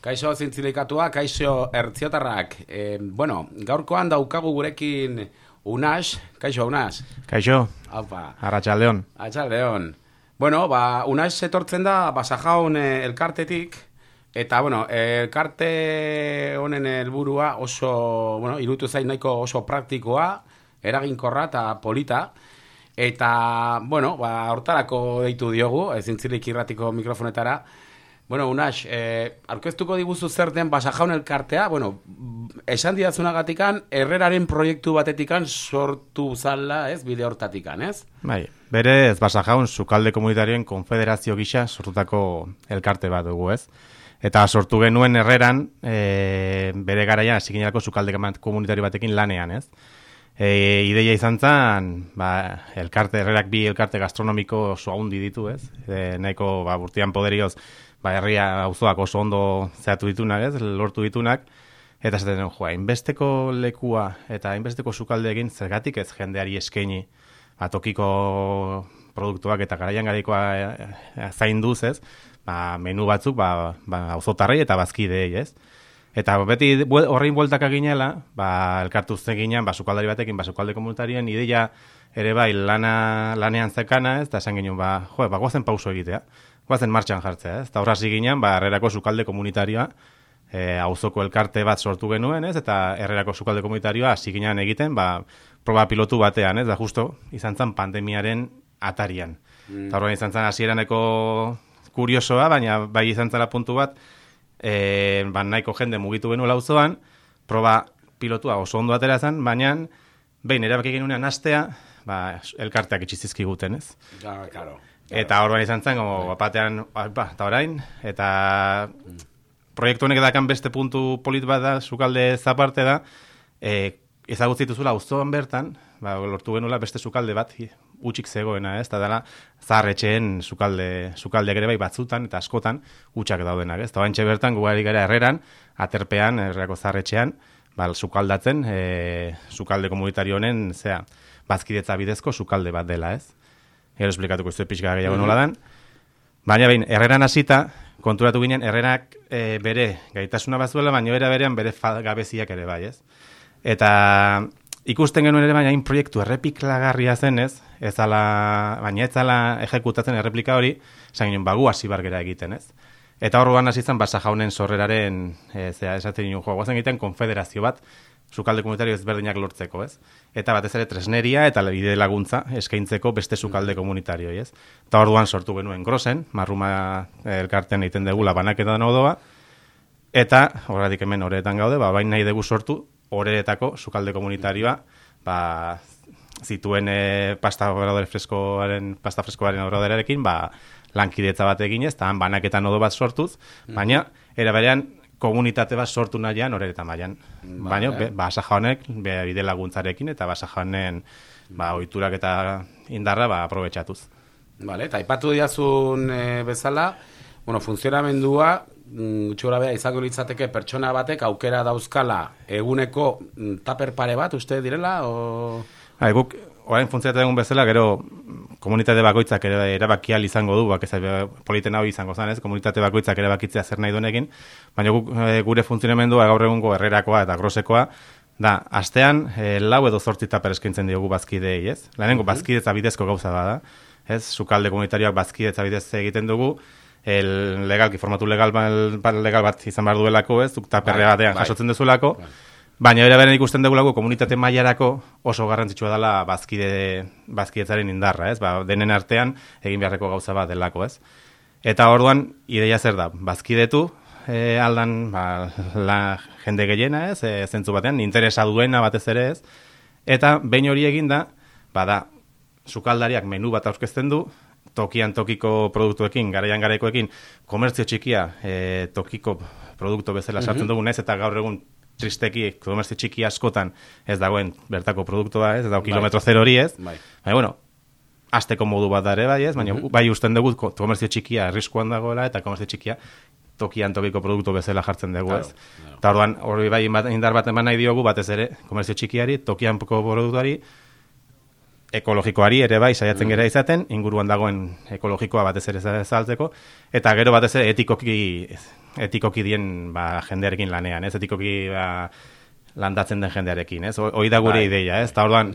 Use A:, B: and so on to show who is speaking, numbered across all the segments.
A: Kaixo zintzilikatua, kaixo ertziotarrak. E, bueno, gaurkoan daukagu gurekin Unas. Kaixo, Unas.
B: Kaixo.
A: Aupa.
B: Arratxaldeon.
A: Arratxaldeon. Bueno, ba, Unas etortzen da basajaun eh, elkartetik. Eta, bueno, elkarte honen helburua oso, bueno, irutu zain nahiko oso praktikoa, eraginkorra eta polita. Eta, bueno, ba, hortarako deitu diogu, ezintzilik irratiko mikrofonetara. Bueno, Unax, eh, arkeztuko diguzu zer den basajaun elkartea, bueno, esan didazunagatikan, erreraren proiektu batetikan sortu zala, ez, bide hortatikan, ez?
B: Bai, bere ez basajaun sukalde komunitarioen konfederazio gisa sortutako elkarte bat dugu, ez? Eta sortu genuen erreran, e, bere garaian, zikinelako sukalde komunitario batekin lanean, ez? E, ideia izan zen, ba, elkarte, errerak bi elkarte gastronomiko oso ditu, ez? E, nahiko, ba, burtian poderioz, ba, herria auzoak oso ondo zehatu ditunak, ez, lortu ditunak, eta zaten, joa, inbesteko lekua eta inbesteko sukalde egin zergatik ez jendeari eskaini? Ba, tokiko produktuak eta garaian garaikoa e, e, zain duz, ez, ba, menu batzuk, ba, ba, auzotarrei eta bazkidei, ez. Eta beti horrein bueltak aginela, ba, elkartu zeginean, ba, sukaldari batekin, ba, sukalde komunitarien, ideia ere bai lana, lanean zekana, ez, eta esan ginen, ba, jo, ba, guazen pauso egitea guazen martxan jartzea, ez? Eta horraz ginen, ba, herrerako sukalde komunitarioa, e, auzoko elkarte bat sortu genuen, ez? Eta herrerako sukalde komunitarioa hasi ginen egiten, ba, proba pilotu batean, ez? Da justo, izan zen pandemiaren atarian. Mm. Eta horren izan zen hasieraneko kuriosoa, baina bai izan zela puntu bat, e, ba, nahiko jende mugitu genuela auzoan, proba pilotua oso ondo atera zen, baina behin erabaki genuenean astea, ba, elkarteak itxizizkiguten, ez?
A: Ja, claro.
B: Eta hor izan zen, como, batean, ba, eta orain, eta proiektu honek edakan beste puntu polit bat da, sukalde zaparte da, e, ezagutzitu zula auzoan bertan, ba, lortu genuela beste sukalde bat, utxik zegoena, ez, eta dela, zaharretxeen sukalde, sukalde ere bai batzutan, eta askotan, utxak daudenak, ez, eta bantxe bertan, gugari gara herreran, aterpean, herreako zaharretxean, ba, sukaldatzen, e, sukalde komunitario honen, zea, bazkidetza bidezko sukalde bat dela, ez gero esplikatuko ez pixka gehiago nola dan. Baina behin, erreran hasita konturatu ginen, errerak e, bere gaitasuna bazuela, baina bere berean bere gabeziak ere bai, ez? Eta ikusten genuen ere baina proiektu errepiklagarria zenez, ez ala, baina ez ala ejekutatzen erreplika hori, esan ginen, bagu hasi bargera egiten, ez? Eta horroan hasi zen, basa jaunen sorreraren, e, zera, esatzen joa, guazen egiten konfederazio bat, sukalde komunitario ezberdinak lortzeko, ez? Eta batez ere tresneria eta bide laguntza eskaintzeko beste sukalde komunitario, ez? Eta orduan sortu genuen grosen, marruma elkarten egiten degula banaketa odoa, eta horretik hemen horretan gaude, ba, bain nahi dugu sortu horretako sukalde komunitarioa, ba, zituen e, pasta obradore freskoaren, pasta freskoaren obraderarekin, ba, lankidetza bat eginez, eta banaketan odo bat sortuz, baina, era berean, komunitate bat sortu nahian horretan mailan. Baina, be, basa jaunek, bide laguntzarekin, eta basa jaunen ba, oiturak eta indarra ba, aprobetsatuz.
A: Vale, eta ipatu diazun e, bezala, bueno, funtzionamendua, mm, gutxura beha, izango litzateke pertsona batek aukera dauzkala eguneko mm, taper pare bat, uste direla? O...
B: Ha, ba, guk, orain funtzionatzen egun bezala, gero komunitate bakoitzak ere erabakial izango du, bak ez politen hau izango zan, ez? Komunitate bakoitzak erabakitzea zer nahi duenekin, baina e, gure funtzionamendua gaur egungo herrerakoa eta grosekoa, da, astean e, lau edo zortzita pereskintzen diogu bazkidei, ez? Lehenengo mm bazkidetza bidezko gauza bada, ez? Sukalde komunitarioak bazkidetza bidez egiten dugu, el legal, formatu legal, legal bat izan behar duelako, ez? Zuk taperre bai, batean bai. jasotzen duzulako, bai. Baina bere beren ikusten dugulako komunitate mailarako oso garrantzitsua dela bazkide bazkidetzaren indarra, ez? Ba, denen artean egin beharreko gauza bat delako, ez? Eta orduan ideia zer da? Bazkidetu e, aldan ba, la jende gehiena, ez? E, zentzu batean interesa duena batez ere, ez? Eta behin hori eginda, bada sukaldariak menu bat aurkezten du, tokian tokiko produktuekin, garaian garaikoekin, komertzio txikia e, tokiko produktu bezala sartzen dugu, ez? Eta gaur egun tristeki komerzio txiki askotan ez dagoen bertako produktua, ez, ez dago bai. kilometro zer hori ez. Bai. Baina, bueno, azteko modu bat dare bai ez, baina bai usten dugu komerzio txikia arriskuan dagoela eta komerzio txikia tokian tokiko produktu bezala jartzen dugu ez. Eta orduan, hori bai indar bat eman nahi diogu, batez ere, komerzio txikiari, tokian produktuari, ekologikoari ere bai saiatzen gera izaten, inguruan dagoen ekologikoa batez ere zaltzeko, eta gero batez ere etikoki, etikoki dien ba, jendearekin lanean, ez etikoki ba, landatzen den jendearekin, ez? Hoi da gure
A: Bai.
B: ideia, ez? Eta orduan,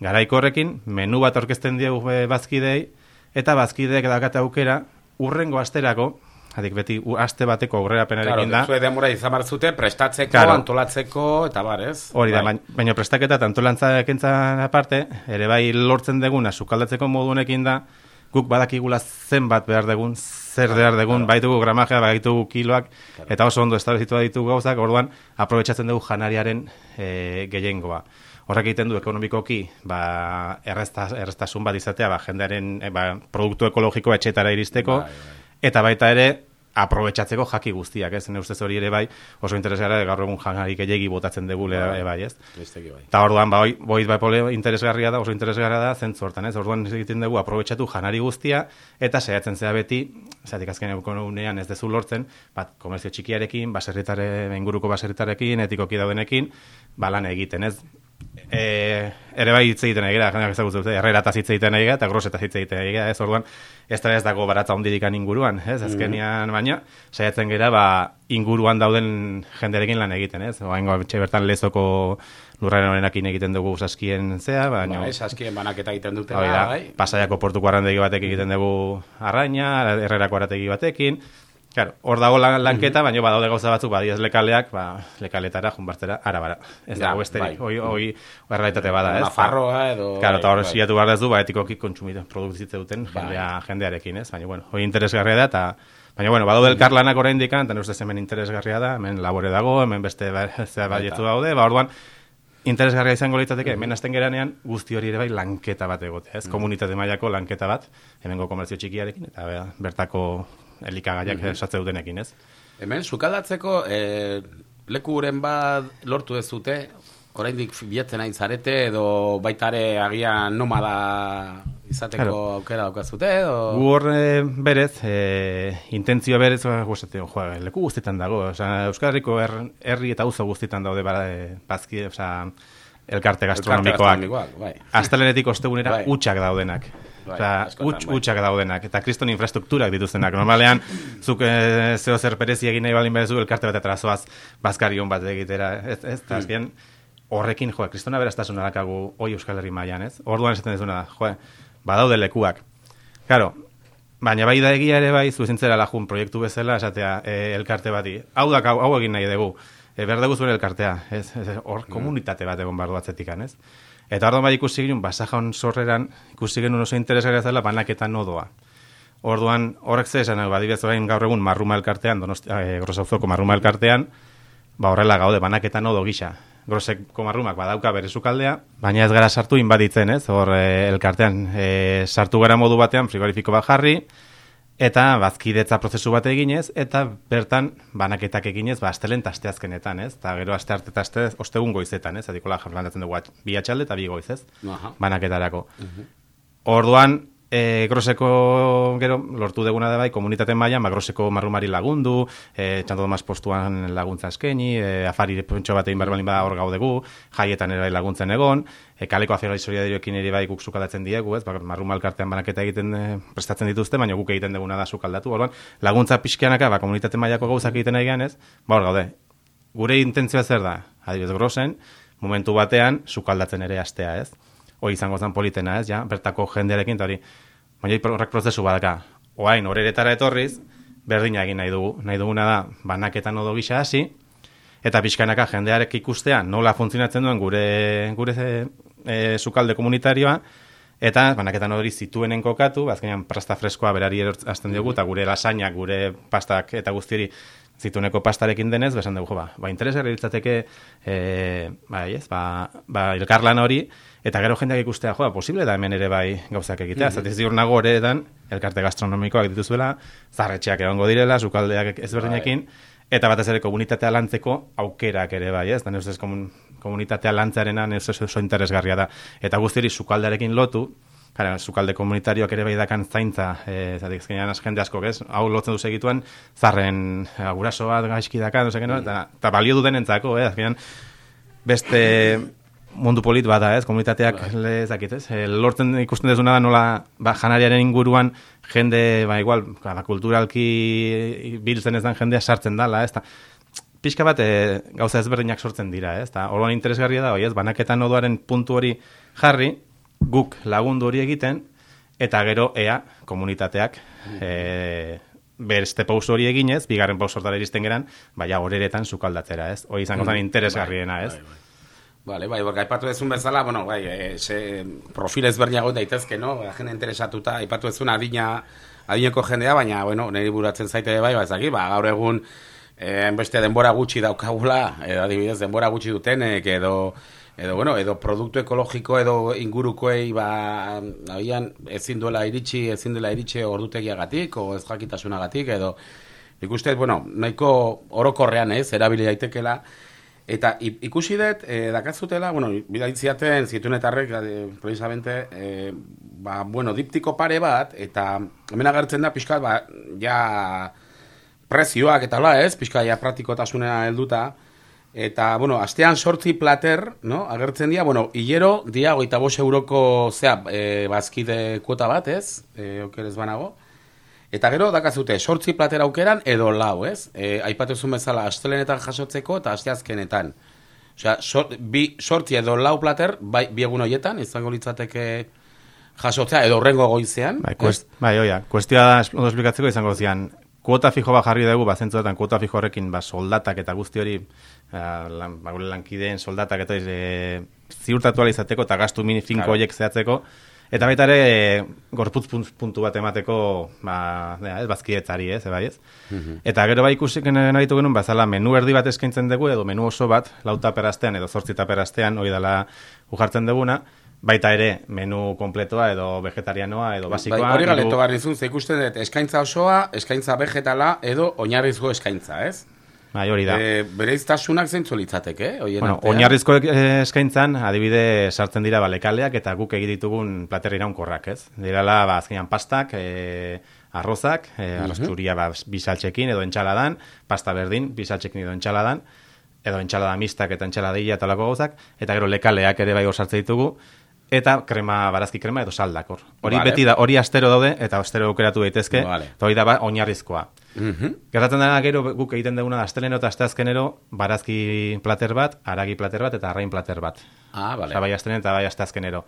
B: garaiko horrekin, menu bat orkesten diegu eh, bazkidei, eta bazkideek dakate aukera, urrengo asterako, adik beti u- aste bateko
A: Claro,
B: aurrerapenarekin da,
A: zue denbora izan zute, prestatzeko,
B: Claro.
A: antolatzeko, eta bar, ez?
B: Hori da,
A: Bai.
B: baina, prestaketa eta antolantza aparte, ere bai lortzen deguna sukaldatzeko modu honekin da, guk badakigula zenbat behar degun, zer behar degun, baitugu gramajea, baitugu kiloak, eta oso ondo establezitua ditugu gauzak, orduan, aprobetsatzen dugu janariaren e, gehiengoa. Horrek egiten du ekonomikoki, ba, errezta, erreztasun bat izatea, ba, jendearen e, ba, produktu ekologiko etxetara iristeko,
A: Bai, bai.
B: eta baita ere, aprobetsatzeko jaki guztiak, ez? Ne ustez hori ere bai, oso interesgarra gaur egun janari gehiegi botatzen dugu ere bai, ez?
A: Besteki bai.
B: Eta orduan, ba, hoi- boit bai pole interesgarria da, oso interesgarria da, zentzu hortan, ez? Orduan egiten dugu aprobetxatu janari guztia, eta saiatzen zea beti, zatik azken unean ez dezu lortzen, bat, komerzio txikiarekin, baserritare, inguruko baserritarekin, etikoki daudenekin, ba, lan egiten, ez? E, ere bai hitz egiten egira, jendeak ezagutzen dute, errerataz hitz egiten egira, eta grosetaz hitz egiten egira, ez? Orduan, ez da ez dago baratza ondirikan inguruan, ez? Azkenian, baina, saiatzen gera, ba, inguruan dauden jenderekin lan egiten, ez? Oaingo, etxe bertan lezoko lurraren honenakin egiten dugu saskien zea, baina...
A: Ba, ez, askien banaketa egiten dute, bai.
B: pasaiako portuko arrandegi batekin egiten dugu arraina, herrerako arategi batekin, Claro, hor dago lan, lanketa, baina badaude gauza batzuk, badiez lekaleak, ba, lekaletara, junbartzera, arabara. Ez dago besterik,
A: bai.
B: hoi, hoi, realitate bada, ez?
A: Nafarroa edo...
B: Claro, eta hor
A: bai,
B: silatu behar dezu, ba, etikoki kontsumite produktitze duten
A: Bai.
B: jendea, jendearekin, ez? Baina, bueno, hoi interesgarria da, eta Baina, bueno, badaude elkarlanak oraindik eta ustez hemen interesgarria da, hemen labore dago, hemen beste ba, zea baietzu daude, ba, orduan, interesgarria izango litzateke, hemen hasten geranean guzti hori ere bai lanketa bat egotea, ez? Komunitate mailako lanketa bat, hemengo komertzio txikiarekin, eta bea, bertako elikagaiak esatze dutenekin, ez?
A: Hemen, sukaldatzeko e, lekuren bat lortu ez dute, oraindik bilatzen hain zarete, edo baitare agian nomada izateko
B: Claro.
A: aukera daukazute, edo...
B: Gu hor berez, e, intentzioa berez, guztetan, jo, leku guztietan dago. Osea, Euskal Herriko her- herri eta auzo guztietan daude bara, e, bazki, osea, elkarte gastronomikoak.
A: gastronomikoak, bai.
B: Astelenetik ostegunera
A: Bai.
B: utxak daudenak.
A: Bai,
B: Osea, huts,
A: bai.
B: utxak daudenak. Eta kriston infrastrukturak dituztenak. Normalean, zuk e, zeo zer perezi egin nahi baldin berezu, elkarte bat zoaz bazkari hon bat egitera. Ez, ez,
A: Hmm.
B: eta azkenean, horrekin, jo, kristona beraztasuna dakagu hoi Euskal Herri mailan, ez? Orduan esaten dizuna da, jo, badaude lekuak. Claro, baina bai da egia ere bai, zuzentzera lajun proiektu bezala, esatea, e, elkarte bati. Hau da, hau, hau egin nahi dugu. E, behar dugu zuen elkartea, ez? Ez, Hor komunitate bat egon bardu atzetikan, ez? Eta orduan bai ikusi ginen, basajaun sorreran, ikusi genuen oso interesgarria zela banaketa nodoa. Orduan, horrek ze esan, badibez orain gaur egun marruma elkartean, donostia, e, grosauzoko marruma elkartean, ba horrela gaude banaketa nodo gisa. Groseko marrumak badauka bere sukaldea, baina ez gara sartu inbaditzen, ez? Hor e, elkartean e, sartu gara modu batean frigorifiko bat jarri, eta bazkidetza prozesu bat eginez, eta bertan banaketak eginez, ba, astelen eta asteazkenetan, ez? Eta gero aste arte eta aste, ostegun goizetan, ez? Adikola jarlandatzen dugu bi atxalde eta bi goiz, ez? Banaketarako. Orduan, e, groseko, gero, lortu deguna da bai, komunitate mailan ba, groseko marrumari lagundu, e, txanto domaz postuan laguntza eskaini, e, afari pentso bat egin behar balin bada hor gaudegu, jaietan ere bai laguntzen egon, e, kaleko afiora solidariokien ere bai guk sukaldatzen diegu, ez, ba, marruma elkartean banaketa egiten e, prestatzen dituzte, baina guk egiten deguna da sukaldatu, orduan, laguntza pixkianaka, ba, komunitate mailako gauzak egiten nahi ez, ba, hor gaude, gure intentzioa zer da, adibidez grosen, momentu batean sukaldatzen ere astea, ez? Hoi izango zen politena, ez? Ja, bertako jendearekin eta hori. Baina horrek prozesu badaka. Oain horeretara etorriz, berdina egin nahi dugu. Nahi duguna da banaketan odo gisa hasi eta pixkanaka jendearek ikustea nola funtzionatzen duen gure gure e, sukalde komunitarioa eta banaketan hori zituenen kokatu, azkenean pasta freskoa berari hasten diogu eta gure lasainak, gure pastak eta guztieri zitueneko pastarekin denez, besan dugu, jo, ba, ba interesgarri litzateke e, bai, ez, ba, ba, elkarlan hori, eta gero jendeak ikustea, jo, ba, posible da hemen ere bai gauzak egitea, mm -hmm. ziur nago horeetan, elkarte gastronomikoak dituzuela, zarretxeak egongo direla, sukaldeak ezberdinekin, eta batez ere komunitatea lantzeko aukerak ere bai, ez, da neuz komun, komunitatea lantzarena neuz oso interesgarria da, eta guztieri sukaldearekin lotu, Kara, sukalde komunitarioak ere bai dakan zaintza, e, zatik ezkenean jende asko, ez? Hau lotzen du segituen, zarren e, guraso bat gaizki daka, no seken, eta, eta balio duten entzako, eh? Azkenean, beste mundu polit bada, ez? Komunitateak
A: Bai.
B: lezakit, ez? E, lortzen ikusten dezuna da nola ba, janariaren inguruan jende, ba, igual, ba, kulturalki biltzen ez dan jendea sartzen dala, ez? Ta, pixka bat e, gauza ezberdinak sortzen dira, ez? Ta, orduan interesgarria da, oi, ez? Banaketan odoaren puntu hori jarri, guk lagundu hori egiten, eta gero ea komunitateak e, beste pauso hori eginez, bigarren pauso hortara iristen geran, baina horeretan sukaldatzera, ez? Hoi izango zen interesgarriena, ez?
A: Bai, bai. Vale, bai, porque aipatu dezun bezala, bueno, bai, e, profil ezberdiago daitezke, no? Ba, Jende interesatuta, aipatu dezun adina, adineko jendea, baina, bueno, niri buratzen zaite bai, ba, ezaki, ba, gaur egun, eh, beste denbora gutxi daukagula, edo adibidez, denbora gutxi dutenek, edo, edo, bueno, edo produktu ekologiko edo ingurukoei, ba, agian, ezin duela iritsi, ezin duela iritsi ordutegiagatik, o ez jakitasunagatik, edo, nik uste, bueno, nahiko orokorrean ez, erabili daitekela, Eta ikusi dut, e, dakazutela, bueno, bidaitziaten zitunetarrek, e, precisamente, e, ba, bueno, diptiko pare bat, eta hemen agertzen da pixkat, ba, ja prezioak eta la, ez, pixka ja praktikotasunera helduta, eta, bueno, astean sortzi plater, no, agertzen dira, bueno, hilero, dia, goita bos euroko, zea, e, bazkide kuota bat, ez, e, okerez banago, Eta gero dakazute, sortzi plater aukeran edo lau, ez? E, aipatuzun bezala, astelenetan jasotzeko eta asteazkenetan. Osea, sor, bi sortzi edo lau plater, bai, bi egun hoietan, izango litzateke jasotzea, edo horrengo goizean.
B: Bai, kuest, bai, oia, kuestioa da ondo esplikatzeko izango zian, kuota fijo bat jarri dugu, ba, zentzuetan kuota fijo horrekin, ba, soldatak eta guzti hori, eh, lan, ba, lankideen soldatak eta e, ziurtatu ahal izateko eta gastu mini finko horiek zehatzeko, eta baita ere, e, gorputz punt- puntu bat emateko, ba, ez, bazkietzari, ez, bai, ez? Eta gero bai ikusik nahi genuen, bazala menu erdi bat eskaintzen dugu, edo menu oso bat, lau taperastean edo zortzi taperastean, hori dela ujartzen duguna, baita ere menu kompletoa edo vegetarianoa edo basikoa.
A: Bai, hori galeto behar dizun, ze ikusten dut, eskaintza osoa, eskaintza vegetala, edo oinarrizko eskaintza, ez?
B: Bai, hori da.
A: E, bereiztasunak zeintzu litzateke, hoien
B: bueno,
A: artean?
B: oinarrizko eh, eskaintzan, adibide sartzen dira balekaleak eta guk egin ditugun plater iraunkorrak, ez? Dirala, ba, azkenean pastak, e, arrozak, e, arroz txuria ba, bisaltxekin edo entxaladan, pasta berdin, bisaltxekin edo entxaladan, edo entxalada mistak eta entxaladilla eta lako gauzak, eta gero lekaleak ere bai hor sartzen ditugu, eta krema, barazki krema edo saldak hor. Hori
A: Vale.
B: beti da, hori astero daude, eta astero aukeratu daitezke,
A: Vale.
B: eta hori da ba, oinarrizkoa.
A: Mhm.
B: Gertatzen dena gero guk egiten duguna da asteleno eta asteazkenero barazki plater bat, aragi plater bat eta arrain plater bat.
A: Ah, vale.
B: Osea, bai asteleno eta bai asteazkenero.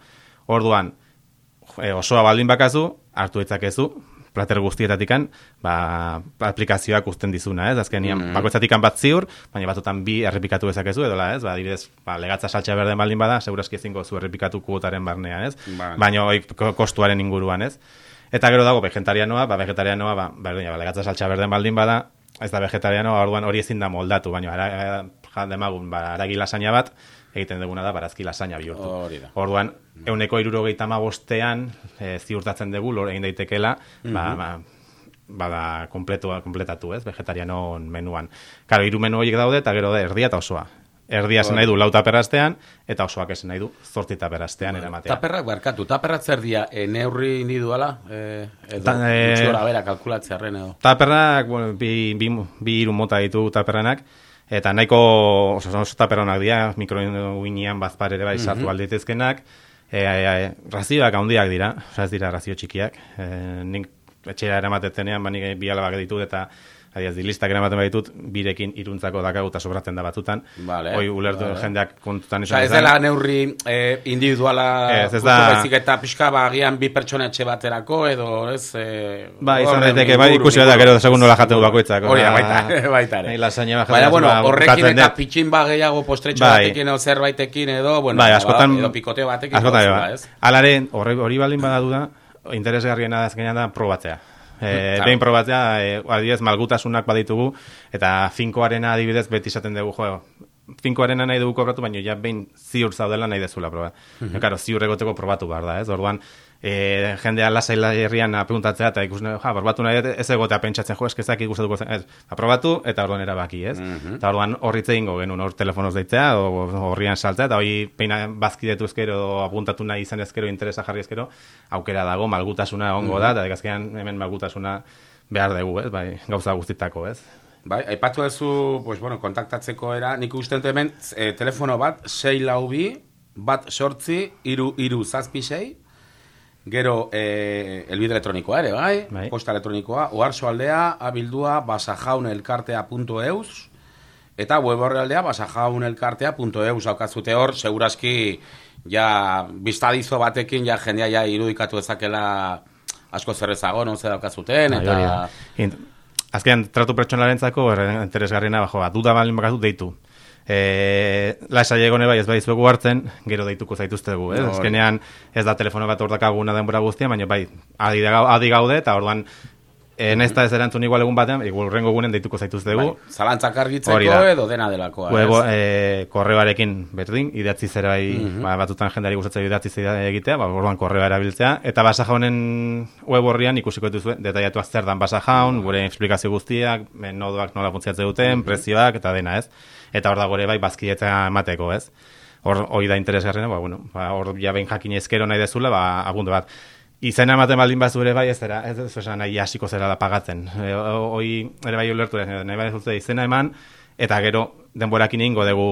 B: Orduan, e, osoa baldin bakazu, hartu ditzakezu, plater guztietatikan, ba, aplikazioak uzten dizuna, ez? Azkenian,
A: Mm.
B: bakoitzatikan bat ziur, baina batutan bi errepikatu dezakezu, edola, ez? Ba, adibidez, ba, legatza saltza berden baldin bada, segurazki ezingo zu errepikatu kuotaren barnean, ez?
A: Vale.
B: Baina hoi ko- kostuaren inguruan, ez? Eta gero dago vegetarianoa, ba vegetarianoa, ba berdina, ba legatza saltza berden baldin bada, ez da vegetarianoa, orduan hori ezin da moldatu, baina ara ja demagun, ba aragi lasaina bat egiten duguna da barazki lasaina bihurtu. Orduan, euneko irurogeita amabostean e, ziurtatzen dugu, lor egin daitekela, ba, ba, bada kompletua, kompletatu, ez, vegetarianon menuan. Karo, hiru menu horiek daude, eta gero da erdia eta osoa. Erdia esan nahi du lau taperrastean, eta osoak esan nahi du zortzi taperrastean eramatea.
A: Taperrak barkatu, taperrak zer dia, e, neurri individuala, e, edo,
B: Ta- e-
A: gutxi gora bera kalkulatzearen edo.
B: Taperrak, bueno, bi, bi, bi hiru mota ditu taperranak, eta nahiko oso, oso taperronak dira, mikroinean bazpar ere bai sartu alditezkenak, e, e, razioak handiak dira, ez dira razio txikiak, e, nik etxera eramatetenean, ba nik bi alabak ditut, eta adiaz, listak eramaten baditut, birekin iruntzako dakagu eta sobratzen da batutan.
A: Vale,
B: Hoi ulertu
A: vale.
B: jendeak kontutan
A: Osa, ez dela neurri e, individuala,
B: Ez, ez da-
A: baizik eta pixka bagian bi pertsona etxe baterako, edo ez... E,
B: Bai, izan daiteke, bai, ikusi da,
A: inguru.
B: gero segun nola jateu bakoitzak.
A: Hori da,
B: Ba,
A: baita, baita ere.
B: nahi lasaina bat
A: Baina,
B: jaten
A: bueno,
B: ba,
A: horrekin eta pitxin ba gehiago postretxo
B: Bai.
A: batekin edo zerbaitekin edo, bueno,
B: bai,
A: ba,
B: askotan,
A: edo pikoteo batekin.
B: askotan,
A: gauzela,
B: bai.
A: ez?
B: Alare, hori, hori baldin badatu da, interesgarriena da azkenean da probatzea. E, behin probatzea, e, adibidez, malgutasunak baditugu, eta finkoarena adibidez beti esaten dugu, jo, finkoarena nahi dugu kobratu, baina ja behin ziur zaudela nahi dezula proba. Mm Karo, ziur egoteko probatu behar da, ez? Orduan, e, jendea lasai herrian apuntatzea, eta ikusten, ja, probatu nahi ez egotea pentsatzen, jo, eskezak ikustatuko zen, ez, aprobatu, eta orduan erabaki, ez? Eta orduan horritze ingo genuen, hor telefonoz deitzea, o horrian saltzea, eta hori peina bazkidetu ezkero, apuntatu nahi izan ezkero, interesa jarri ezkero, aukera dago, malgutasuna ongo da, eta azkenean hemen malgutasuna behar dugu, ez? Bai, gauza guztitako, ez?
A: Bai, aipatu duzu, pues, bueno, kontaktatzeko era, nik uste hemen e, telefono bat, 6 lau bi, bat sortzi, iru, iru zazpisei, gero e, elbide elektronikoa ere, bai?
B: Bai.
A: Posta elektronikoa, oarso aldea, abildua, basajaunelkartea.eus, eta web horrealdea, basajaunelkartea.eus, haukazute hor, segurazki, ja, biztadizo batekin, ja, jendea ja irudikatu ezakela asko zerrezago, non ze daukazuten,
B: Bai,
A: eta...
B: Int- Azkenean, tratu pertsonarentzako erre- interesgarriena, bajo, ba, duda balin bakatu deitu. E, lasa egone bai ez bai zuegu hartzen, gero deituko zaituztegu, eh?
A: Hori.
B: Azkenean ez da telefono bat ordakaguna denbora guztia, baina bai, adi, adi gaude, eta orduan, e, ez da ez erantzun igual egun batean, igual urrengo egunen deituko zaituztegu.
A: Bai, zalantzak argitzeko edo dena delakoa.
B: Webo,
A: ez?
B: e, korreoarekin berdin, idatzi zera bai, ba, batutan jendeari gustatzen idatzi zera egitea, ba, orduan korreoa erabiltzea, eta basa jaunen web horrian ikusiko dituzue, detaiatuak zer dan basa jaun, gure esplikazio guztiak, men nodoak nola funtzionatzen duten, prezioak, eta dena, ez? Eta hor da gure bai, bazkidetza emateko, ez? Hor, hori da interesgarriena, ba, bueno, ba, hor ja behin jakin ezkero nahi dezula, ba, abundu bat. Izena ematen baldin bazu ere bai, ez zera, ez ez esan nahi hasiko zera da pagatzen. E, hoi ere bai ulertu, ez, nahi bai zute izena eman, eta gero denborakin ingo dugu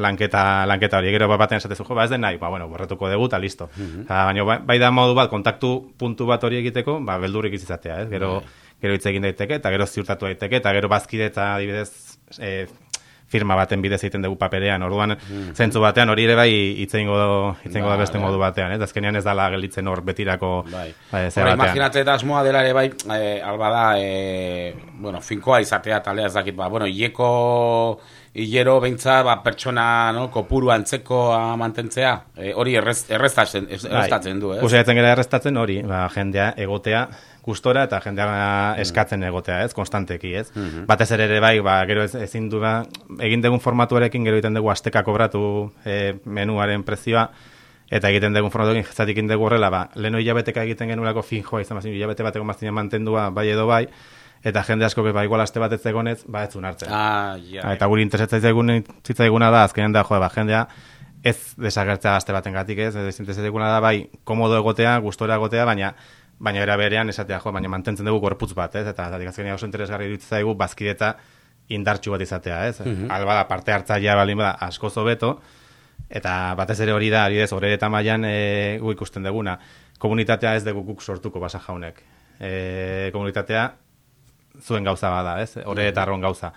B: lanketa, lanketa hori. Gero bat batean esatezu, jo, ba ez den nahi, ba, bueno, borretuko dugu, eta listo. Eta, baina bai, bai da modu bat, kontaktu puntu bat hori egiteko, ba, beldurrik izatea, ez? Gero, gero hitz egin daiteke, eta gero ziurtatu daiteke, eta gero bazkidetza adibidez, e, firma baten bidez egiten dugu paperean. Orduan, zentzu batean hori ere bai hitz egingo da
A: Bai,
B: beste
A: bai.
B: modu batean, ez? Azkenean ez dala gelitzen hor betirako
A: Bai.
B: bai,
A: Hora,
B: batean.
A: imaginate eta asmoa dela ere bai, eh, alba da, eh, bueno, finkoa izatea talea ez dakit, ba, bueno, hileko hilero beintza, ba, pertsona, no, kopuru antzekoa mantentzea, eh, hori errez, erreztatzen, ez- erreztatzen du, ez?
B: Bai. Saiatzen gara errestatzen hori, ba, jendea egotea gustora eta jendea eskatzen egotea, ez, konstanteki, ez. Batez ere ere bai, ba, gero ez, ezin du da, egin dugun formatuarekin gero egiten dugu asteka kobratu e, menuaren prezioa, eta egiten dugun formatuarekin zatik egin dugu horrela, ba, leheno hilabeteka egiten genuelako finjoa, izan bazin, hilabete bateko mazina mantendua bai edo bai, eta jende asko ba, igual aste bat ez ba, ez hartzen.
A: Ah, ja.
B: Eta guri interesatzen zitzaiguna da, azkenean da, jo, ba, jendea, ez desagertzea gazte baten gatik, ez, ez interesatzen da, bai, komodo egotea, gustora egotea, baina baina era berean esatea, jo, baina mantentzen dugu gorputz bat, ez, eta zatik azkenean oso interesgarri iruditzen zaigu bazkideta indartsu bat izatea, ez, alba da parte hartzailea balin bada asko zobeto, eta batez ere hori da, adibidez, hori eta mailan e, gu ikusten duguna, komunitatea ez dugu guk sortuko basa jaunek. E, komunitatea zuen gauza bada, ez? Hore eta arron gauza.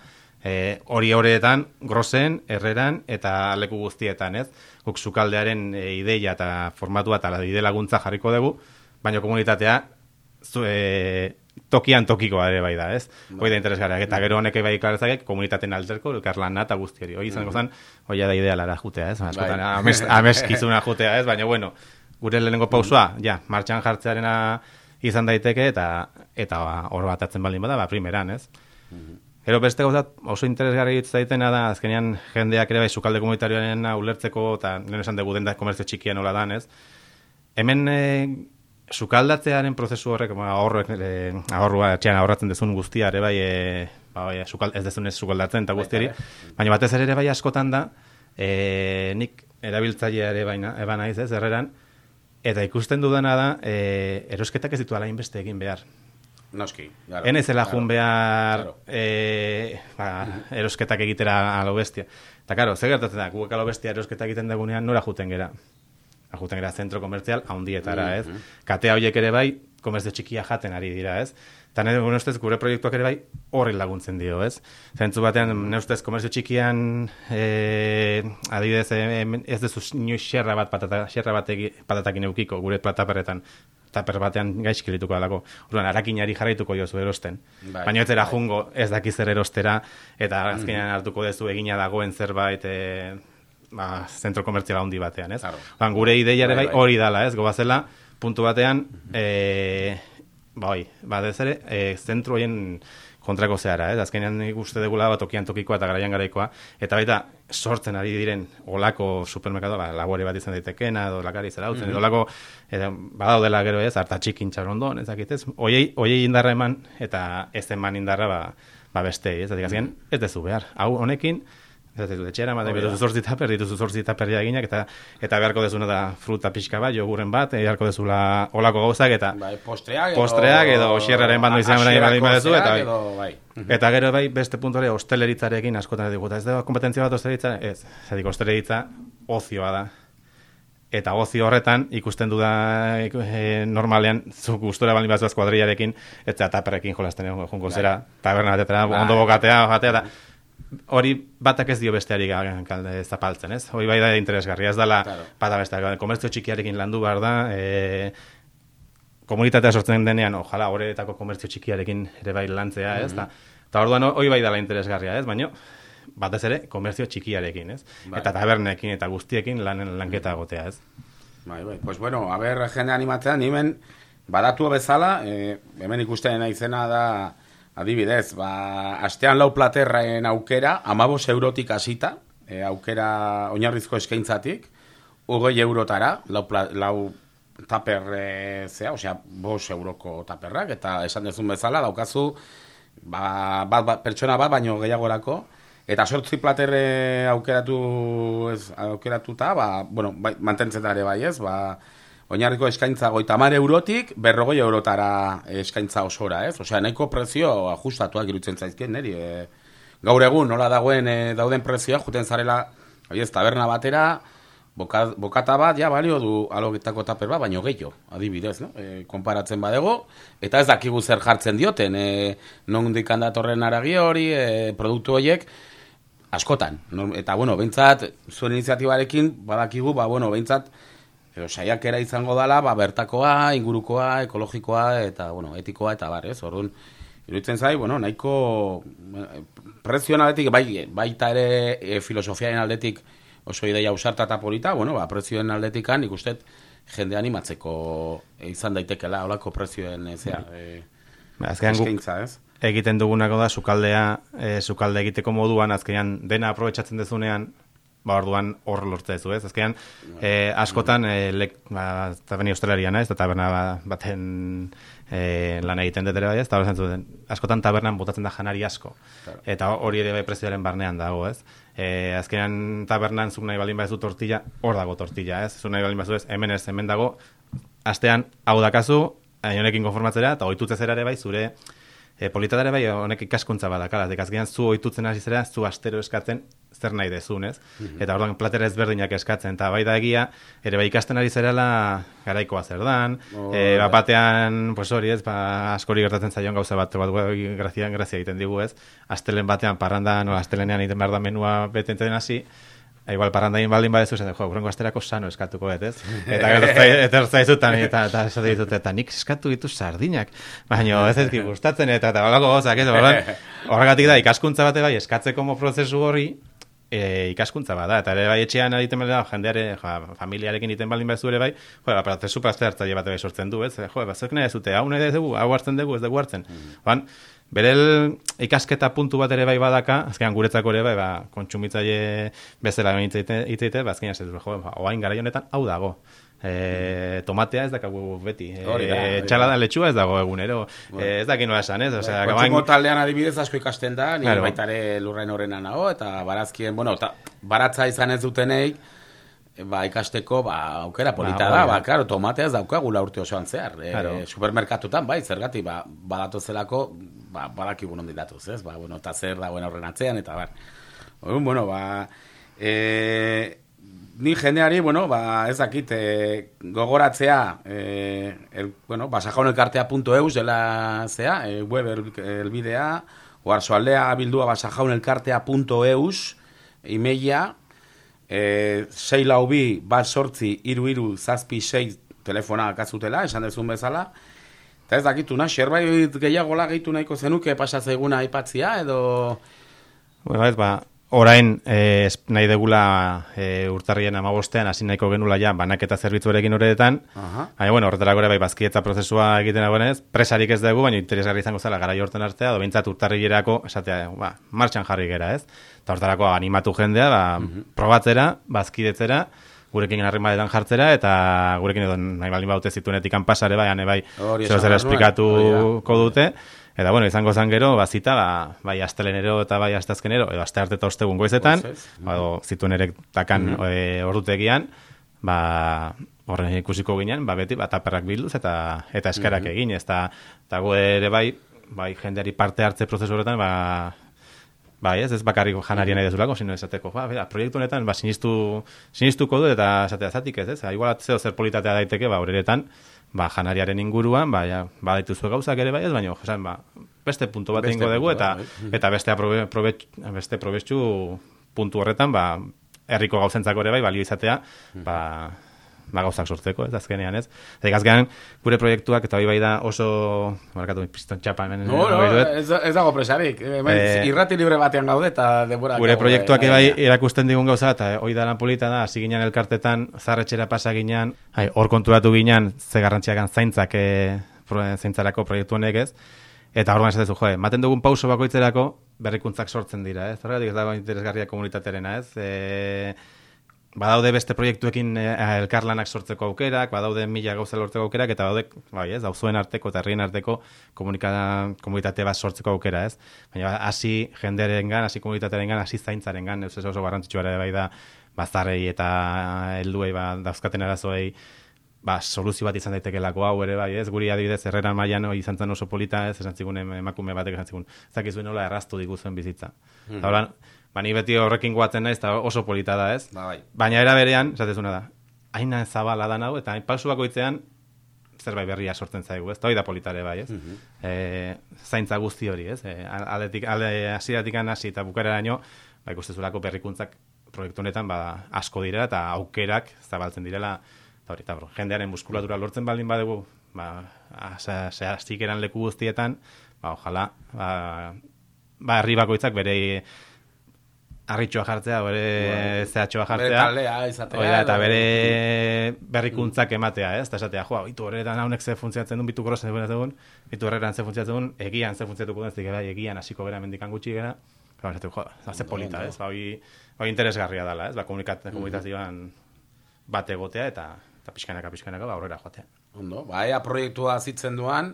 B: E, hori horretan, grosen, herreran eta leku guztietan, ez? Guk sukaldearen e, ideia eta formatua eta ide laguntza jarriko dugu, baina komunitatea zu, e, tokian tokikoa ere bai da, ez? Hoi da interesgarriak. Eta gero honek bai ikarezak komunitateen alterko, elkarlana eta guzti hori. Hoi izango zen, hoi da idealara jutea, ez? Askotan,
A: Bai.
B: ames, ameskizuna jutea, ez? Baina, bueno, gure lehenengo pausua, ja, martxan jartzearena izan daiteke, eta eta ba, hor bat atzen baldin bada, ba, primeran, ez? Gero beste gauza oso interesgarri hitz daitena da, azkenean jendeak ere bai sukalde komunitarioaren ulertzeko, eta lehen esan dugu denda komerzio txikia nola dan, ez? Hemen e, sukaldatzearen prozesu horrek, ba, ahorrek, e, ahorrua etxean ahorratzen dezun guztia ere bai, e, ba, bai sukal, ez dezun ez sukaldatzen eta guztiari, baina batez ere bai askotan da, e, nik erabiltzailea ere baina, eba naiz, ez, erreran, eta ikusten dudana da, e, erosketak ez ditu ala inbeste egin behar.
A: Noski, claro.
B: Ene zela
A: claro.
B: jun behar
A: Claro.
B: e, ba, erosketak egitera alo bestia. Eta karo, zer gertatzen da, guk alo bestia erosketak egiten dagunean nora juten gera. Ba, Juten gera zentro komertzial haundietara, ez? Katea horiek ere bai, komerzio txikia jaten ari dira, ez? Eta nire gure ustez, gure proiektuak ere bai horri laguntzen dio, ez? Zentzu batean, nire ustez, komerzio txikian e, adibidez, e, ez dezu inoiz xerra bat patata, xerra bat egi, patatakin eukiko gure plataperretan taper batean gaizki lituko alako. Orduan, arakinari jarraituko jozu erosten.
A: Bai.
B: Baina ez era jungo, ez dakiz zer erostera, eta azkenean hartuko dezu egina dagoen zerbait, e, ba, zentro komertziala handi batean, ez?
A: Claro.
B: Orduan, gure ideia ere
A: Bai,
B: bai
A: bai.
B: hori dala, ez? Gobazela, puntu batean, e, bai, ba, ez ere, e, zentro horien kontrako zehara, ez? Azkenean nik uste degula bat tokian tokikoa eta garaian garaikoa, eta baita sortzen ari diren olako supermerkado, ba, labore bat izan daitekena, edo lakari zera utzen, edo olako, edo, badaudela gero ez, harta txikin txarondon, ez dakit ez, oiei, oiei indarra eman, eta ez eman indarra, ba, ba beste, ez? Azkenean, ez dezu behar, hau honekin, ez dut etxera,
A: Hori da.
B: dituzu zortzi taper, dituzu zortzi taper eginak, eta, eta beharko dezuna da fruta pixka bat, jogurren bat, eh, beharko dezula olako gauzak, eta
A: Bai, postreak edo...
B: Postreak edo xierraren bando izan nahi
A: hasierako
B: baldin baduzu, eta bai.
A: edo, bai.
B: Eta gero bai beste puntu hori hosteleritzarekin askotan dugu. Eta ez da kompetentzia bat hosteleritza, ez. Zatik hosteleritza ozioa da. eta gozi horretan ikusten du da e, normalean zu gustora baldin bat kuadrillarekin eta taperrekin jolasten egon junko zera bai. taberna batetara bai. ondo bokatea jatea da hori batak ez dio besteari kalde zapaltzen, ez? Hori bai da interesgarria, ez dala claro. bata beste, komertzio txikiarekin landu behar da, e, komunitatea sortzen denean, ojala, horretako komertzio txikiarekin ere bai lantzea, ez? Mm -hmm. Eta orduan hori bai dela interesgarria, ez? Baina, batez ere, komerzio txikiarekin, ez? Bai. Eta tabernekin eta guztiekin lanen lanketa gotea, ez?
A: Bai, bai. Pues bueno, a ver, jende animatzea, nimen, badatu bezala, eh, hemen ikusten izena da, adibidez, ba, astean lau platerraen aukera, amabos eurotik hasita, eh, aukera oinarrizko eskaintzatik, ugoi eurotara, lau, pla, lau taper e, zea, osea, bos euroko taperrak, eta esan dezun bezala, daukazu, ba, bat, bat, pertsona bat, baino gehiagorako, Eta sortzi platerre aukeratu ez, aukeratuta, ba, bueno, bai, mantentzen dara bai ez, ba, oinarriko eskaintza goita mare eurotik, berrogoi eurotara eskaintza osora ez, osea, nahiko prezio ajustatuak irutzen zaizkien, neri, e, gaur egun, nola dagoen e, dauden prezioa, juten zarela, ez, taberna batera, boka, bokata bat, ja, balio du alogetako taper bat, baino gehiago, adibidez, no? E, konparatzen badego, eta ez dakigu zer jartzen dioten, e, non dikandatorren aragi hori, e, produktu horiek, askotan. Eta, bueno, behintzat, zuen iniziatibarekin, badakigu, ba, bueno, behintzat, edo, saiakera izango dala, ba, bertakoa, ingurukoa, ekologikoa, eta, bueno, etikoa, eta bar, ez, orduan, iruditzen zai, bueno, nahiko prezioan aldetik, bai, baita ere e, filosofiaren aldetik oso ideia usarta eta polita, bueno, ba, prezioen aldetikan ikustet jende animatzeko izan daitekela, holako prezioen, ezea, e,
B: eskaintza, ez? egiten dugunako da sukaldea e, sukalde egiteko moduan azkenean dena aprobetxatzen dezunean ba orduan hor lortze ez? Azkenean e, askotan e, lek, ba, tabeni ostelariana ez taberna baten e, lan egiten dut ere bai ez? Askotan tabernan botatzen da janari asko. Eta hori ere bai prezioaren barnean dago ez? E, azkenean tabernan zuk nahi balin bazu tortilla hor dago tortilla ez? Zuk nahi balin bazu ez? Hemen ez hemen dago. Astean hau dakazu honekin konformatzera eta ohitutze zera ere bai zure E, polita dara bai, honek ikaskuntza badakala, dekazkian zu oitutzen hasi zera, zu astero eskatzen, zer nahi dezun, ez? Mhm. Eta orduan platera ezberdinak eskatzen, eta bai da egia, ere bai ikasten ari zerela garaikoa zer dan, oh, e, batean, pues hori ez, ba, askori gertatzen zaion gauza bat, bat grazia, grazia egiten digu, ez? Astelen batean, parrandan, o astelenean egiten behar da menua betentzen hasi, Igual parrandain baldin badezu zen, jo, urrengo asterako sano eskatuko bet, ez? Eta eta zaizutan eta eta esate ditut eta nik eskatu ditu sardinak. Baina ez ez gustatzen eta eta holako gozak, ez? Horregatik da ikaskuntza bate bai eskatzeko mo prozesu hori e, ikaskuntza bada eta ere bai etxean egiten bada jendeare, ja, familiarekin egiten baldin badezu ere bai, jo, ba prozesu parte hartzaile bat bai sortzen du, ez? Jo, ba zuk nahi zute, hau nahi dugu, hau hartzen dugu, ez dugu hartzen. Mm Berel ikasketa puntu bat ere bai badaka, azkenan guretzako ere bai, ba, kontsumitzaile bezala itzeite, ba, azkenan ez jo, ba, oain gara honetan hau dago. E, tomatea ez dakagu beti. E, txala da letxua ez dago egunero. Bueno. E, ez dakin nola esan, ez? O sea,
A: Kontsumo taldean adibidez asko ikasten da, ni claro. baitare lurrain horrena nago, eta barazkien, bueno, ta, baratza izan ez dutenei, ba, ikasteko ba, aukera polita ba, da, ba, claro, tomatea ez daukagu urte osoan zehar. E, claro. supermerkatutan, bai, zergatik, ba, badatu zelako, ba, badaki gunon ditatu, ez? Ba, bueno, eta zer dagoen horren atzean, eta bar. Ogun, bueno, ba, e, ni jendeari, bueno, ba, ez dakit, e, gogoratzea, e, el, bueno, basajaunelkartea.eus dela zea, e, web elbidea, el oarsoaldea bildua basajaunelkartea.eus, imeia, e, sei lau bi, bat sortzi, iru iru, zazpi, sei, telefona akazutela, esan dezun bezala, eta ez dakitu, na, xerbait gehiago gehitu nahiko zenuke pasatzeguna aipatzia, edo...
B: Bueno, ez, ba, orain eh, nahi degula eh, urtarrien amabostean, hasi nahiko genula ja, banaketa zerbitzuarekin horretan, baina, bueno, horretara gore bai, bazkieta prozesua egiten agonez, presarik ez dugu, baina interesgarri izango zela gara jorten artea, do bintzat urtarrilerako, esatea, ba, martxan jarri gera, ez? Eta horretarako animatu jendea, ba, uh probatzera, bazkidetzera, gurekin harrimadetan jartzera, eta gurekin edo nahi baldin baute zituenetik pasare bai, bai, zer zer esplikatuko dute, Eta bueno, izango zan gero, bazita, ba, bai astelenero eta bai astazkenero, edo aste arte eta ostegun goizetan, ba, zituen ere takan mm -hmm. ordutegian, ba, horren ikusiko ginen, ba, beti, bat aperrak bilduz eta eta eskarak mm -hmm. egin, ez da, eta ere bai, bai jendeari parte hartze prozesu horretan, ba, Bai, ez, ez bakarrik janarien nahi dezulako, sino esateko, ba, bera, proiektu honetan, ba, sinistu, sinistuko du eta esatea zatik ez, ez, igual zeo zer politatea daiteke, ba, horretan, ba, janariaren inguruan, ba, ja, ba, dituzu gauzak ere bai ez, baina, jesan, ba, beste puntu bat ingo dugu, eta,
A: bat,
B: eta beste, aprobe, probetx, beste probetxu puntu horretan, ba, herriko gauzentzako ere bai, balio izatea, ba, ba gauzak sortzeko, ez azkenean, ez? Zer, azkenean, gure proiektuak, eta hori bai da oso, markatu, piston txapa hemen.
A: No, no,
B: hori duet.
A: ez, ez dago presarik. Hemen,
B: Eh,
A: irrati libre batean gaude eta denbora...
B: Gure proiektuak bai erakusten digun gauza, eta hoi da lan polita da, hasi ginen elkartetan, zarretxera pasa ginen, hai, hor konturatu ginen, ze garrantziakan zaintzak e, pro, zaintzarako proiektu honek ez, eta hor esatezu, jo, ematen dugun pauso bakoitzerako, berrikuntzak sortzen dira, ez? Horregatik ez dago interesgarria komunitatearena, ez? E, badaude beste proiektuekin e, elkarlanak sortzeko aukerak, badaude mila gauza lortzeko aukerak, eta badaude, bai, ez, auzuen arteko eta herrien arteko komunitate bat sortzeko aukera, ez? Baina hasi jendearengan, hasi komunitatearengan, hasi zaintzarengan, ez oso garrantzitsua ere bai da, bazarrei eta helduei ba, dauzkaten arazoei, ba, soluzio bat izan daitekelako hau ere bai, ez? Guri adibidez herrera mailan izan zen oso polita, ez? Esan zigun em- emakume batek esan zigun, ez dakizu nola erraztu diguzuen bizitza. Mm Eta ba, ni beti horrekin guatzen naiz, eta oso polita da, ez?
A: Ba, bai.
B: Baina era berean, esatezuna da, aina zabala da hau, eta hain pausu bakoitzean, zerbait berria sortzen zaigu, ez? Hori da politare bai, ez? e, zaintza guzti hori, ez? E, aldetik, alde hasieratik hasi eta bukareraino, ba, ikustezulako berrikuntzak proiektu honetan ba, asko direla eta aukerak zabaltzen direla, eta hori, eta bro, jendearen muskulatura lortzen baldin badugu, ba, zehaztik eran leku guztietan, ba, ojala, ba, ba, herri bakoitzak bere harritxoa jartzea, bere zehatxoa
A: Bere
B: jartzea.
A: taldea izatea.
B: Hori da, eta bere berrikuntzak ematea, ez? Eta esatea, joa, bitu horretan haunek ze funtzionatzen duen, bitu grosen duen egun, bitu horretan ze funtzionatzen duen, egian ze funtzionatuko duen, ez bai, egian hasiko gara mendikan gutxi gara, Claro, esatu, joa, ze polita, ez? Ba, hori interesgarria dela, ez? Ba, komunikat, komunikazioan bat egotea eta eta pixkanaka, pixkanaka, ba, aurrera joatea.
A: Ondo, ba, ea proiektua zitzen duan,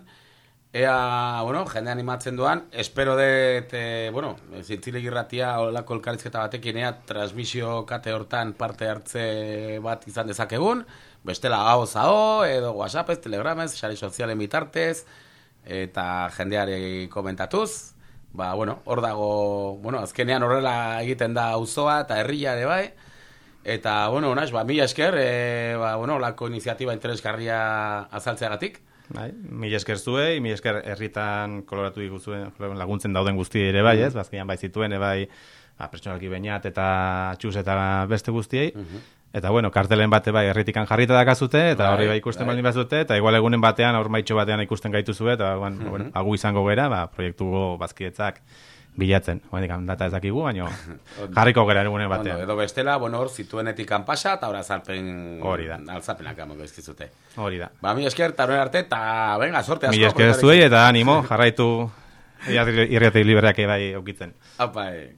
A: ea, bueno, jende animatzen duan, espero dut, e, bueno, zintzileg irratia olako elkarizketa batekin, ea, transmisio kate hortan parte hartze bat izan dezakegun, bestela hau zao, edo whatsappez, telegramez, sare sozialen bitartez, eta jendeari komentatuz, ba, bueno, hor dago, bueno, azkenean horrela egiten da auzoa eta herria ere bai, Eta, bueno, naiz, ba, mila esker, e, ba, bueno, lako iniziatiba interesgarria azaltzeagatik.
B: Bai, mila esker zuei, mila esker herritan koloratu diguzuen laguntzen dauden guzti ere bai, ez? Bazkian bai zituen, e bai, ba, pertsonalki bainat eta txus eta beste guztiei. Eta bueno, kartelen bate bai herritikan jarrita dakazute, eta
A: Bai,
B: horri bai ikusten
A: bai.
B: baldin bazute, eta igual egunen batean, aur maitxo batean ikusten gaituzue, eta bueno, bueno, agu izango gera, ba, proiektu bazkietzak bilatzen. Oendik, data ez dakigu, baina jarriko gera egunen
A: Ondo,
B: batean.
A: edo bestela, bueno, hor, zituenetik pasa, eta hor azalpen...
B: Hori da.
A: Alzapenak amongo izkizute.
B: Hori da.
A: Ba, mila esker, eta horren arte, eta, venga, sorte asko.
B: Mila esker zuei, eta animo, jarraitu irrati libreak bai eukitzen.
A: Apa, eh.